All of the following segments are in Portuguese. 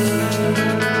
Música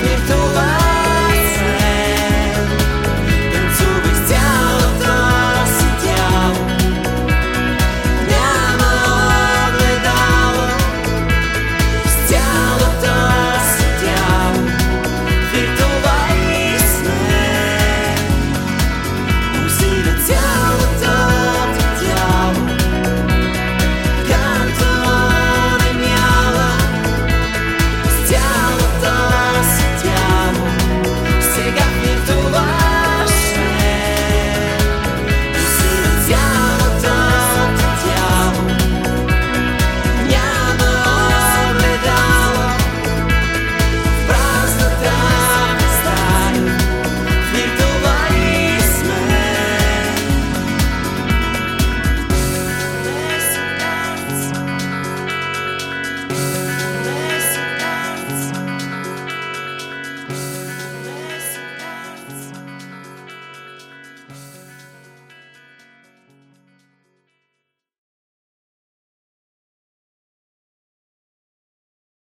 flipped over.